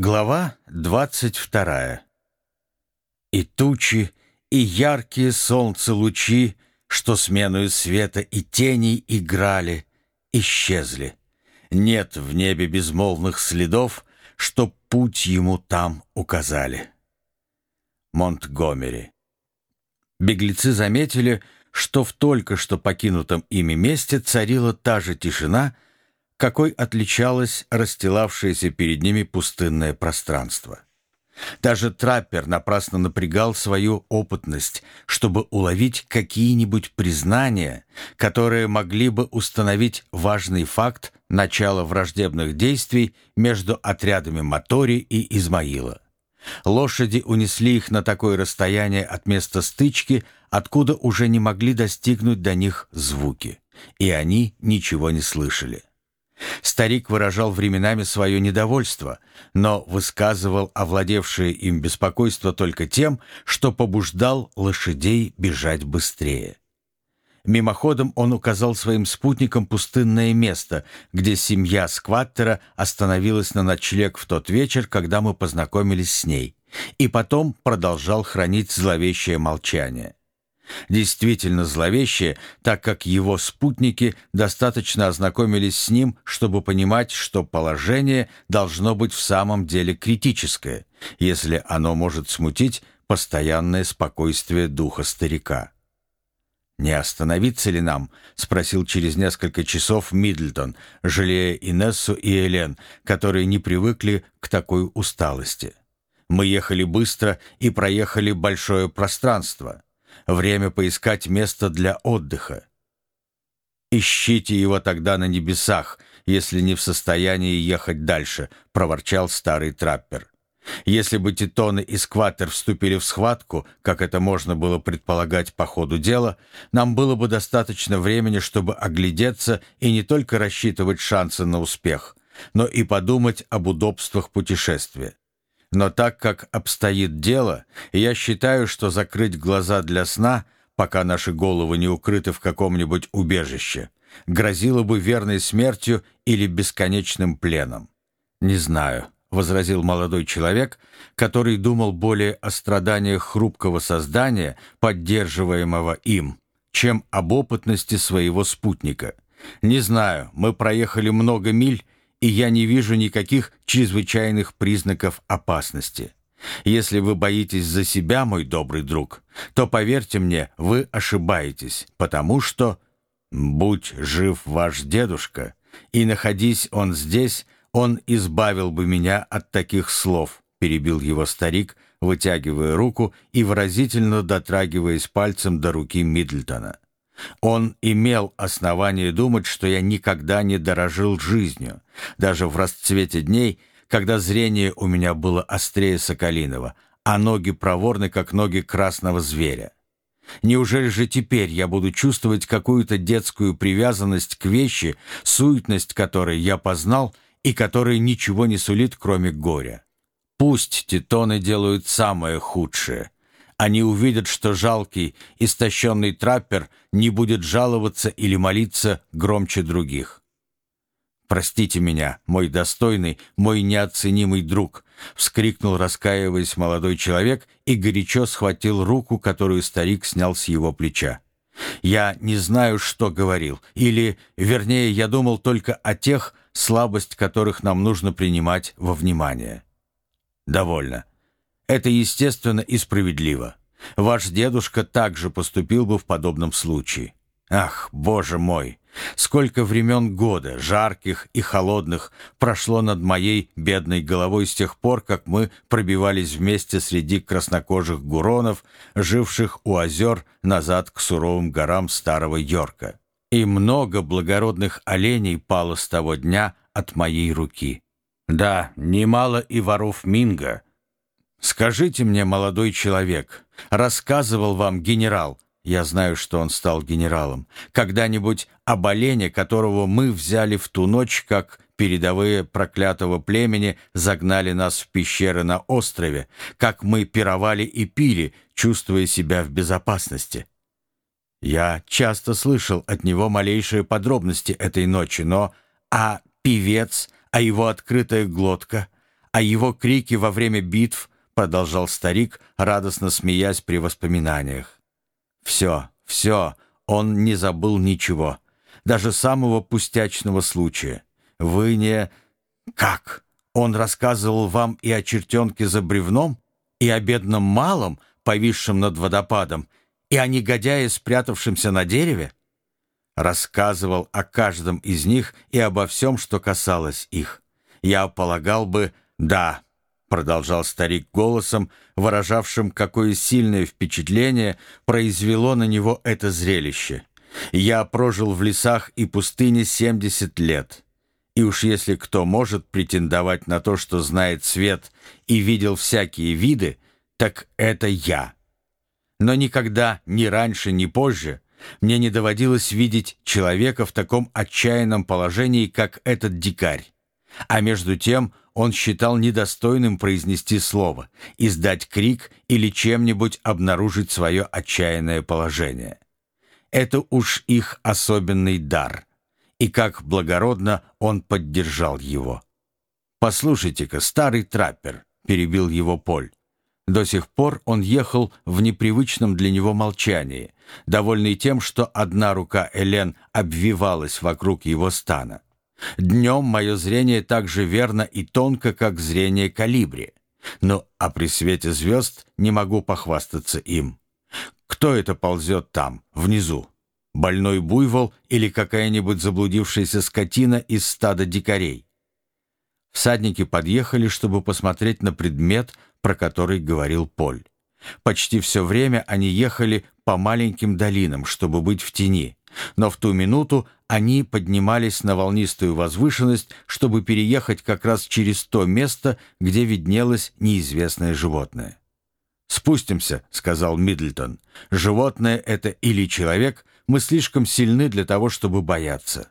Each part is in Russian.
Глава двадцать вторая. И тучи, и яркие солнце лучи, Что сменою света и теней играли, Исчезли. Нет в небе безмолвных следов, Что путь ему там указали. Монтгомери. Беглецы заметили, что в только что покинутом ими месте царила та же тишина — какой отличалось расстилавшееся перед ними пустынное пространство. Даже траппер напрасно напрягал свою опытность, чтобы уловить какие-нибудь признания, которые могли бы установить важный факт начала враждебных действий между отрядами Мотори и Измаила. Лошади унесли их на такое расстояние от места стычки, откуда уже не могли достигнуть до них звуки, и они ничего не слышали. Старик выражал временами свое недовольство, но высказывал овладевшее им беспокойство только тем, что побуждал лошадей бежать быстрее. Мимоходом он указал своим спутникам пустынное место, где семья Скваттера остановилась на ночлег в тот вечер, когда мы познакомились с ней, и потом продолжал хранить зловещее молчание. Действительно зловещее, так как его спутники достаточно ознакомились с ним, чтобы понимать, что положение должно быть в самом деле критическое, если оно может смутить постоянное спокойствие духа старика. «Не остановиться ли нам?» — спросил через несколько часов Мидлтон, жалея Инессу и Элен, которые не привыкли к такой усталости. «Мы ехали быстро и проехали большое пространство». Время поискать место для отдыха. «Ищите его тогда на небесах, если не в состоянии ехать дальше», — проворчал старый траппер. Если бы Титоны и Скватер вступили в схватку, как это можно было предполагать по ходу дела, нам было бы достаточно времени, чтобы оглядеться и не только рассчитывать шансы на успех, но и подумать об удобствах путешествия. Но так как обстоит дело, я считаю, что закрыть глаза для сна, пока наши головы не укрыты в каком-нибудь убежище, грозило бы верной смертью или бесконечным пленом. «Не знаю», — возразил молодой человек, который думал более о страданиях хрупкого создания, поддерживаемого им, чем об опытности своего спутника. «Не знаю, мы проехали много миль, и я не вижу никаких чрезвычайных признаков опасности. Если вы боитесь за себя, мой добрый друг, то, поверьте мне, вы ошибаетесь, потому что, будь жив ваш дедушка, и находись он здесь, он избавил бы меня от таких слов, перебил его старик, вытягивая руку и выразительно дотрагиваясь пальцем до руки Мидлтона. Он имел основание думать, что я никогда не дорожил жизнью, даже в расцвете дней, когда зрение у меня было острее соколиного, а ноги проворны, как ноги красного зверя. Неужели же теперь я буду чувствовать какую-то детскую привязанность к вещи, суетность которой я познал и которая ничего не сулит, кроме горя? Пусть титоны делают самое худшее — они увидят, что жалкий, истощенный траппер не будет жаловаться или молиться громче других. «Простите меня, мой достойный, мой неоценимый друг!» — вскрикнул, раскаиваясь молодой человек и горячо схватил руку, которую старик снял с его плеча. «Я не знаю, что говорил, или, вернее, я думал только о тех, слабость которых нам нужно принимать во внимание». «Довольно. Это естественно и справедливо. Ваш дедушка также поступил бы в подобном случае. Ах, боже мой! Сколько времен года, жарких и холодных, прошло над моей бедной головой с тех пор, как мы пробивались вместе среди краснокожих гуронов, живших у озер назад к суровым горам Старого Йорка. И много благородных оленей пало с того дня от моей руки. Да, немало и воров Минга — «Скажите мне, молодой человек, рассказывал вам генерал, я знаю, что он стал генералом, когда-нибудь об олене, которого мы взяли в ту ночь, как передовые проклятого племени загнали нас в пещеры на острове, как мы пировали и пили, чувствуя себя в безопасности?» Я часто слышал от него малейшие подробности этой ночи, но... А певец, а его открытая глотка — а его крики во время битв, продолжал старик, радостно смеясь при воспоминаниях. Все, все, он не забыл ничего, даже самого пустячного случая. Вы не... Как? Он рассказывал вам и о чертенке за бревном, и о бедном малом, повисшем над водопадом, и о негодяе, спрятавшемся на дереве? Рассказывал о каждом из них и обо всем, что касалось их. Я полагал бы, да, продолжал старик голосом, выражавшим, какое сильное впечатление произвело на него это зрелище. Я прожил в лесах и пустыне 70 лет. И уж если кто может претендовать на то, что знает свет и видел всякие виды, так это я. Но никогда, ни раньше, ни позже, мне не доводилось видеть человека в таком отчаянном положении, как этот дикарь. А между тем он считал недостойным произнести слово, издать крик или чем-нибудь обнаружить свое отчаянное положение. Это уж их особенный дар и как благородно он поддержал его. «Послушайте-ка, старый траппер», — перебил его Поль. До сих пор он ехал в непривычном для него молчании, довольный тем, что одна рука Элен обвивалась вокруг его стана. Днем мое зрение так же верно и тонко, как зрение калибри. Но а при свете звезд не могу похвастаться им. Кто это ползет там, внизу? больной буйвол или какая-нибудь заблудившаяся скотина из стада дикарей. Всадники подъехали, чтобы посмотреть на предмет, про который говорил Поль. Почти все время они ехали по маленьким долинам, чтобы быть в тени, но в ту минуту они поднимались на волнистую возвышенность, чтобы переехать как раз через то место, где виднелось неизвестное животное. «Спустимся», — сказал Мидлтон. «Животное — это или человек, мы слишком сильны для того, чтобы бояться».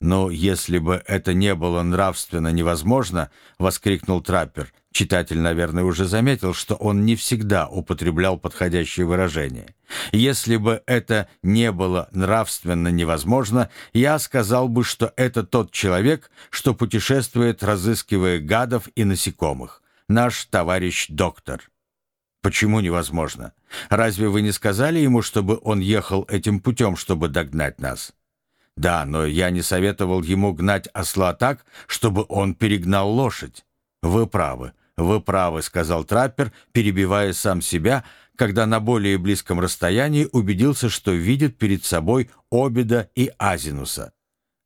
«Но если бы это не было нравственно невозможно», — воскликнул траппер. Читатель, наверное, уже заметил, что он не всегда употреблял подходящее выражение. «Если бы это не было нравственно невозможно, я сказал бы, что это тот человек, что путешествует, разыскивая гадов и насекомых. Наш товарищ доктор». Почему невозможно? Разве вы не сказали ему, чтобы он ехал этим путем, чтобы догнать нас? Да, но я не советовал ему гнать осла так, чтобы он перегнал лошадь. Вы правы, вы правы, сказал траппер, перебивая сам себя, когда на более близком расстоянии убедился, что видит перед собой Обеда и Азинуса.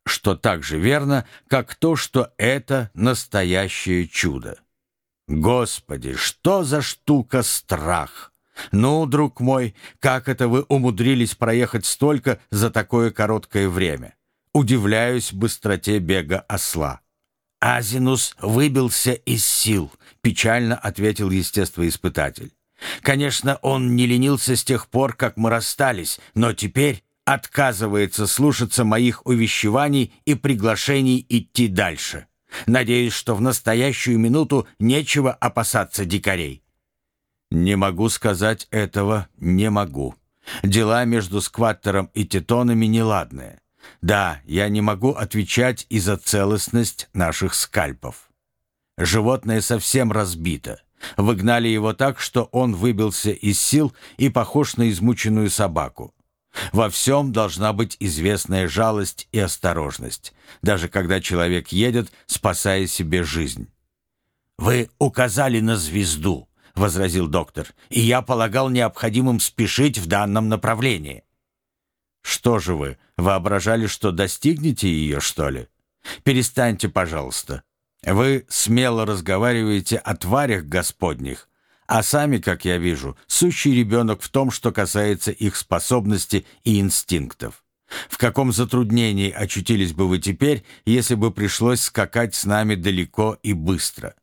Что так же верно, как то, что это настоящее чудо. Господи, что за штука страх! Ну, друг мой, как это вы умудрились проехать столько за такое короткое время? Удивляюсь быстроте бега осла. Азинус выбился из сил, печально ответил естествоиспытатель. Конечно, он не ленился с тех пор, как мы расстались, но теперь отказывается слушаться моих увещеваний и приглашений идти дальше. Надеюсь, что в настоящую минуту нечего опасаться дикарей. Не могу сказать этого, не могу. Дела между скваттером и тетонами неладные. Да, я не могу отвечать и за целостность наших скальпов. Животное совсем разбито. Выгнали его так, что он выбился из сил и похож на измученную собаку. Во всем должна быть известная жалость и осторожность, даже когда человек едет, спасая себе жизнь. «Вы указали на звезду», — возразил доктор, «и я полагал необходимым спешить в данном направлении». «Что же вы, воображали, что достигнете ее, что ли? Перестаньте, пожалуйста. Вы смело разговариваете о тварях господних, а сами, как я вижу, сущий ребенок в том, что касается их способностей и инстинктов. В каком затруднении очутились бы вы теперь, если бы пришлось скакать с нами далеко и быстро?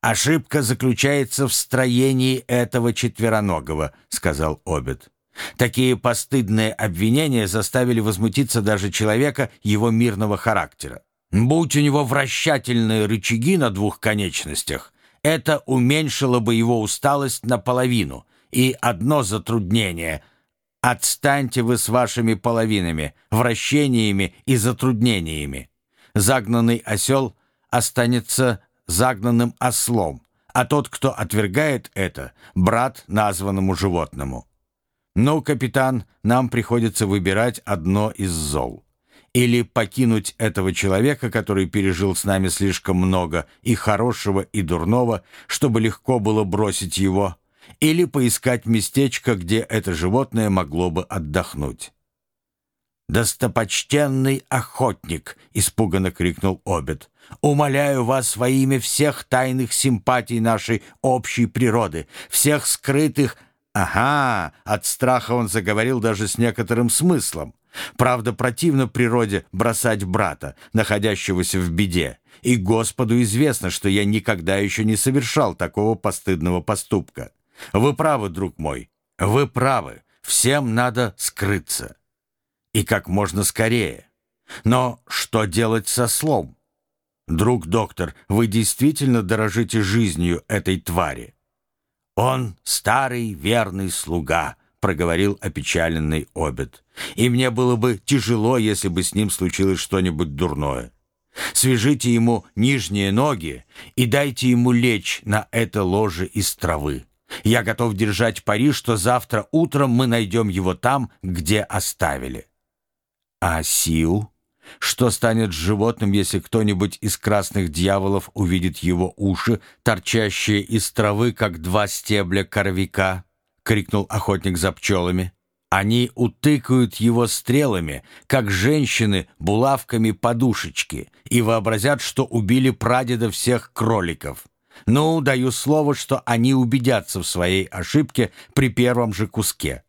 «Ошибка заключается в строении этого четвероногого», — сказал Обед. Такие постыдные обвинения заставили возмутиться даже человека его мирного характера. Будь у него вращательные рычаги на двух конечностях, это уменьшило бы его усталость наполовину. И одно затруднение. Отстаньте вы с вашими половинами, вращениями и затруднениями. Загнанный осел останется загнанным ослом, а тот, кто отвергает это, брат названному животному. Но, капитан, нам приходится выбирать одно из зол. Или покинуть этого человека, который пережил с нами слишком много и хорошего, и дурного, чтобы легко было бросить его, или поискать местечко, где это животное могло бы отдохнуть. «Достопочтенный охотник!» — испуганно крикнул Обед. «Умоляю вас во имя всех тайных симпатий нашей общей природы, всех скрытых...» «Ага!» — от страха он заговорил даже с некоторым смыслом. Правда, противно природе бросать брата, находящегося в беде, и Господу известно, что я никогда еще не совершал такого постыдного поступка. Вы правы, друг мой, вы правы, всем надо скрыться. И как можно скорее. Но что делать со слом? Друг доктор, вы действительно дорожите жизнью этой твари? Он старый верный слуга, проговорил опечаленный обед. «И мне было бы тяжело, если бы с ним случилось что-нибудь дурное. Свяжите ему нижние ноги и дайте ему лечь на это ложе из травы. Я готов держать пари, что завтра утром мы найдем его там, где оставили». «А Сиу? Что станет с животным, если кто-нибудь из красных дьяволов увидит его уши, торчащие из травы, как два стебля коровика?» — крикнул охотник за пчелами. «Они утыкают его стрелами, как женщины булавками подушечки, и вообразят, что убили прадеда всех кроликов. Ну, даю слово, что они убедятся в своей ошибке при первом же куске.